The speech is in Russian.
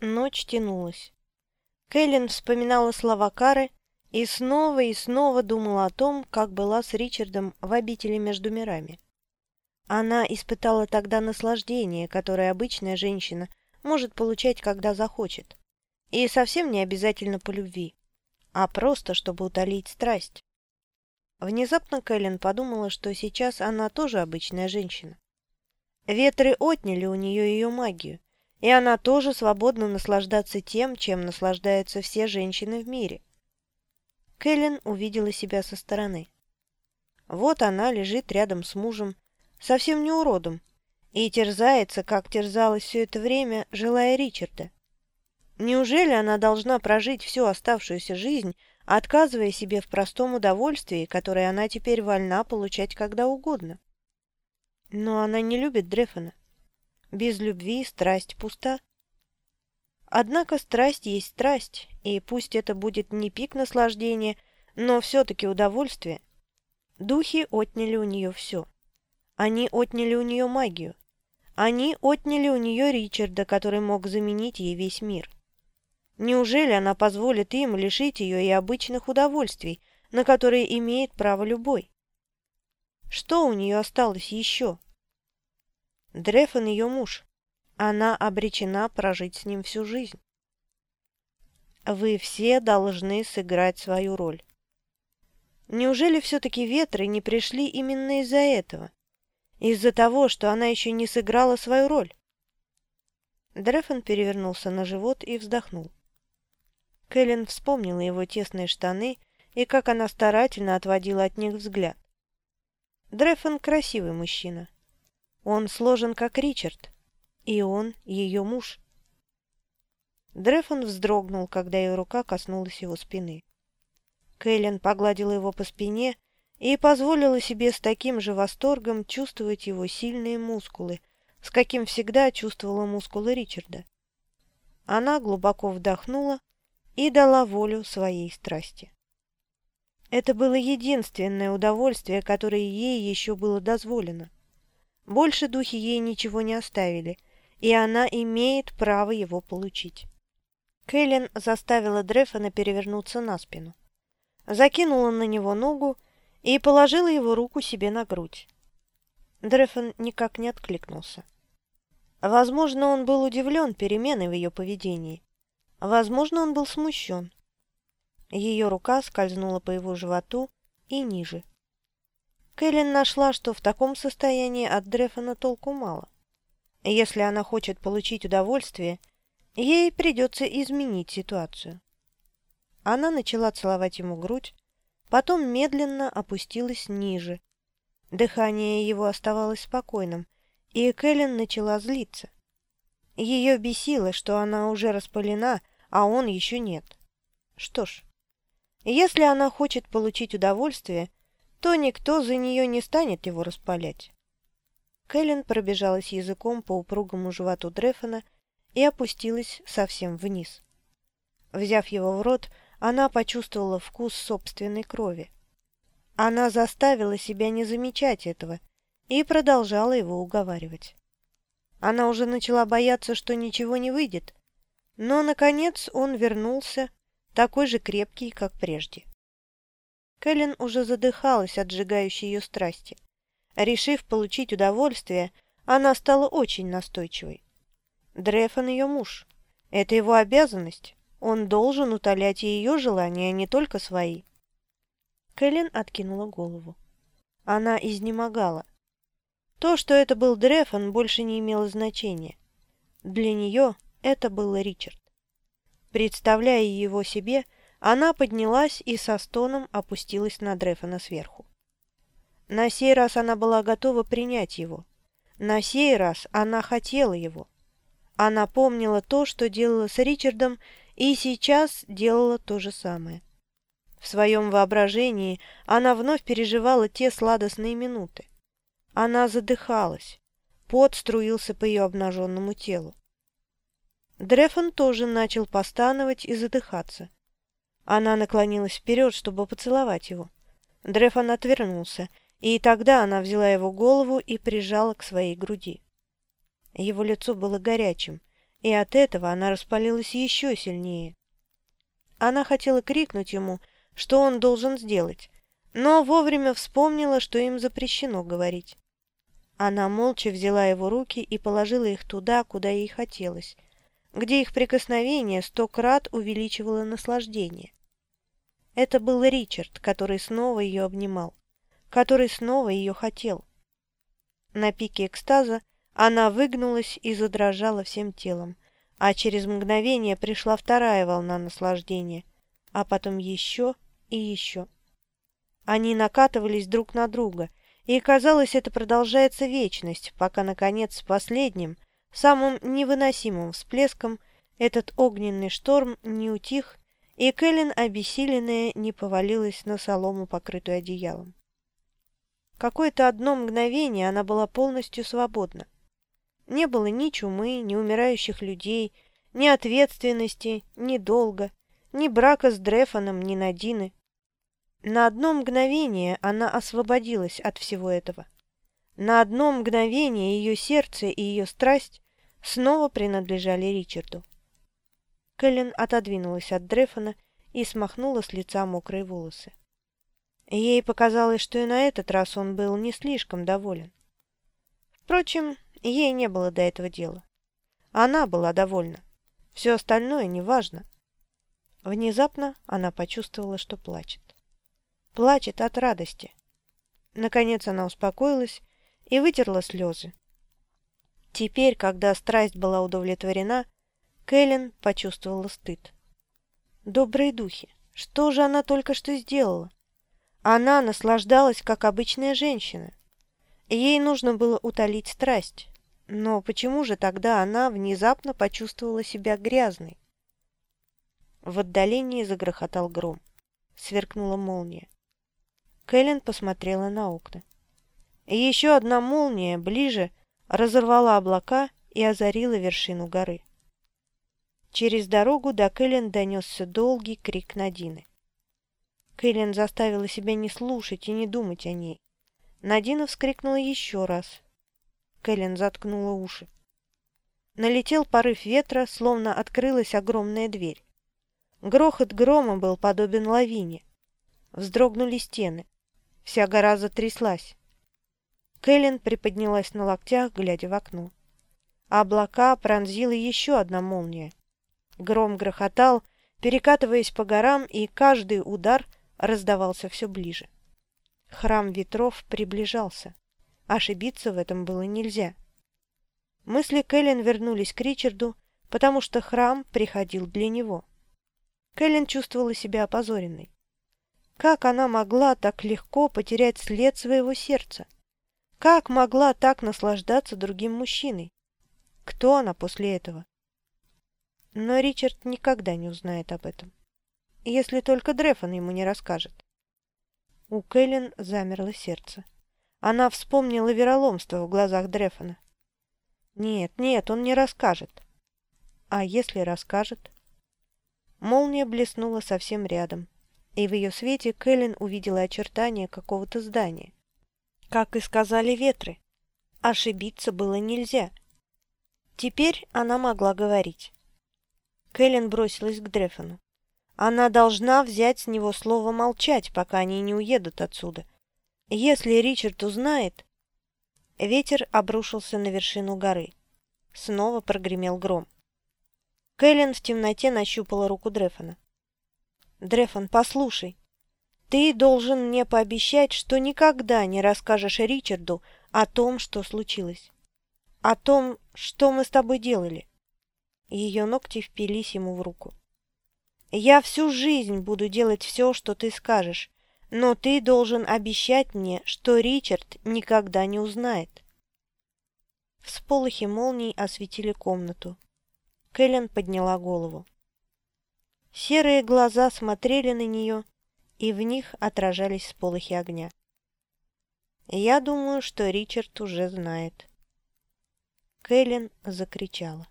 Ночь тянулась. Кэлен вспоминала слова Кары и снова и снова думала о том, как была с Ричардом в обители между мирами. Она испытала тогда наслаждение, которое обычная женщина может получать, когда захочет. И совсем не обязательно по любви, а просто, чтобы утолить страсть. Внезапно Кэлен подумала, что сейчас она тоже обычная женщина. Ветры отняли у нее ее магию, и она тоже свободна наслаждаться тем, чем наслаждаются все женщины в мире. Кэлен увидела себя со стороны. Вот она лежит рядом с мужем, совсем не уродом, и терзается, как терзалась все это время, желая Ричарда. Неужели она должна прожить всю оставшуюся жизнь, отказывая себе в простом удовольствии, которое она теперь вольна получать когда угодно? Но она не любит Дрефона. Без любви страсть пуста. Однако страсть есть страсть, и пусть это будет не пик наслаждения, но все-таки удовольствие. Духи отняли у нее все. Они отняли у нее магию. Они отняли у нее Ричарда, который мог заменить ей весь мир. Неужели она позволит им лишить ее и обычных удовольствий, на которые имеет право любой? Что у нее осталось еще? Дрефон ее муж. Она обречена прожить с ним всю жизнь. Вы все должны сыграть свою роль. Неужели все-таки ветры не пришли именно из-за этого? Из-за того, что она еще не сыграла свою роль? Дрефон перевернулся на живот и вздохнул. Кэлен вспомнила его тесные штаны и как она старательно отводила от них взгляд. Дрефон красивый мужчина. Он сложен, как Ричард, и он ее муж. Дрефон вздрогнул, когда ее рука коснулась его спины. Кэлен погладила его по спине и позволила себе с таким же восторгом чувствовать его сильные мускулы, с каким всегда чувствовала мускулы Ричарда. Она глубоко вдохнула и дала волю своей страсти. Это было единственное удовольствие, которое ей еще было дозволено. Больше духи ей ничего не оставили, и она имеет право его получить. Кэлен заставила Дрефона перевернуться на спину. Закинула на него ногу и положила его руку себе на грудь. Дрефон никак не откликнулся. Возможно, он был удивлен переменой в ее поведении. Возможно, он был смущен. Ее рука скользнула по его животу и ниже. Кэлен нашла, что в таком состоянии от Дрефона толку мало. Если она хочет получить удовольствие, ей придется изменить ситуацию. Она начала целовать ему грудь, потом медленно опустилась ниже. Дыхание его оставалось спокойным, и Кэлен начала злиться. Ее бесило, что она уже распылена, а он еще нет. Что ж, если она хочет получить удовольствие, то никто за нее не станет его распалять. Кэлен пробежалась языком по упругому животу Дрефона и опустилась совсем вниз. Взяв его в рот, она почувствовала вкус собственной крови. Она заставила себя не замечать этого и продолжала его уговаривать. Она уже начала бояться, что ничего не выйдет, но, наконец, он вернулся, такой же крепкий, как прежде. Кэлен уже задыхалась от сжигающей ее страсти. Решив получить удовольствие, она стала очень настойчивой. Дрефон ее муж. Это его обязанность. Он должен утолять ее желания, а не только свои. Кэлен откинула голову. Она изнемогала. То, что это был Дрефон, больше не имело значения. Для нее это был Ричард. Представляя его себе, она поднялась и со стоном опустилась на Дрефона сверху. На сей раз она была готова принять его. На сей раз она хотела его. Она помнила то, что делала с Ричардом, и сейчас делала то же самое. В своем воображении она вновь переживала те сладостные минуты. Она задыхалась. Пот струился по ее обнаженному телу. Дрефон тоже начал постановать и задыхаться. Она наклонилась вперед, чтобы поцеловать его. Дрефон отвернулся, и тогда она взяла его голову и прижала к своей груди. Его лицо было горячим, и от этого она распалилась еще сильнее. Она хотела крикнуть ему, что он должен сделать, но вовремя вспомнила, что им запрещено говорить. Она молча взяла его руки и положила их туда, куда ей хотелось, где их прикосновение сто крат увеличивало наслаждение. Это был Ричард, который снова ее обнимал, который снова ее хотел. На пике экстаза она выгнулась и задрожала всем телом, а через мгновение пришла вторая волна наслаждения, а потом еще и еще. Они накатывались друг на друга, и казалось, это продолжается вечность, пока, наконец, с последним, самым невыносимым всплеском этот огненный шторм не утих, и Кэлен, обессиленная, не повалилась на солому, покрытую одеялом. Какое-то одно мгновение она была полностью свободна. Не было ни чумы, ни умирающих людей, ни ответственности, ни долга, ни брака с Дрефаном, ни Надины. На одно мгновение она освободилась от всего этого. На одно мгновение ее сердце и ее страсть снова принадлежали Ричарду. Кэлен отодвинулась от Дрефана и смахнула с лица мокрые волосы. Ей показалось, что и на этот раз он был не слишком доволен. Впрочем, ей не было до этого дела. Она была довольна. Все остальное неважно. Внезапно она почувствовала, что плачет. Плачет от радости. Наконец она успокоилась и вытерла слезы. Теперь, когда страсть была удовлетворена, Кэлен почувствовала стыд. Добрые духи, что же она только что сделала? Она наслаждалась, как обычная женщина. Ей нужно было утолить страсть. Но почему же тогда она внезапно почувствовала себя грязной? В отдалении загрохотал гром. Сверкнула молния. Кэлен посмотрела на окна. Еще одна молния, ближе, разорвала облака и озарила вершину горы. Через дорогу до Кэлен донесся долгий крик Надины. Кэлен заставила себя не слушать и не думать о ней. Надина вскрикнула еще раз. Кэлен заткнула уши. Налетел порыв ветра, словно открылась огромная дверь. Грохот грома был подобен лавине. Вздрогнули стены. Вся гора затряслась. Кэлен приподнялась на локтях, глядя в окно. Облака пронзила еще одна молния. Гром грохотал, перекатываясь по горам, и каждый удар раздавался все ближе. Храм ветров приближался. Ошибиться в этом было нельзя. Мысли Кэлен вернулись к Ричарду, потому что храм приходил для него. Кэлен чувствовала себя опозоренной. Как она могла так легко потерять след своего сердца? Как могла так наслаждаться другим мужчиной? Кто она после этого? Но Ричард никогда не узнает об этом если только Дрефон ему не расскажет. У Кэлен замерло сердце. Она вспомнила вероломство в глазах Дрефона. Нет, нет, он не расскажет. А если расскажет? Молния блеснула совсем рядом, и в ее свете Кэлен увидела очертания какого-то здания. Как и сказали ветры, ошибиться было нельзя. Теперь она могла говорить. Кэлен бросилась к Дрефону. Она должна взять с него слово молчать, пока они не уедут отсюда. Если Ричард узнает... Ветер обрушился на вершину горы. Снова прогремел гром. Кэлен в темноте нащупала руку Дрефона. «Дрефон, послушай, ты должен мне пообещать, что никогда не расскажешь Ричарду о том, что случилось. О том, что мы с тобой делали». Ее ногти впились ему в руку. Я всю жизнь буду делать все, что ты скажешь, но ты должен обещать мне, что Ричард никогда не узнает. Всполохи молний осветили комнату. Кэлен подняла голову. Серые глаза смотрели на нее, и в них отражались сполохи огня. Я думаю, что Ричард уже знает. Кэлен закричала.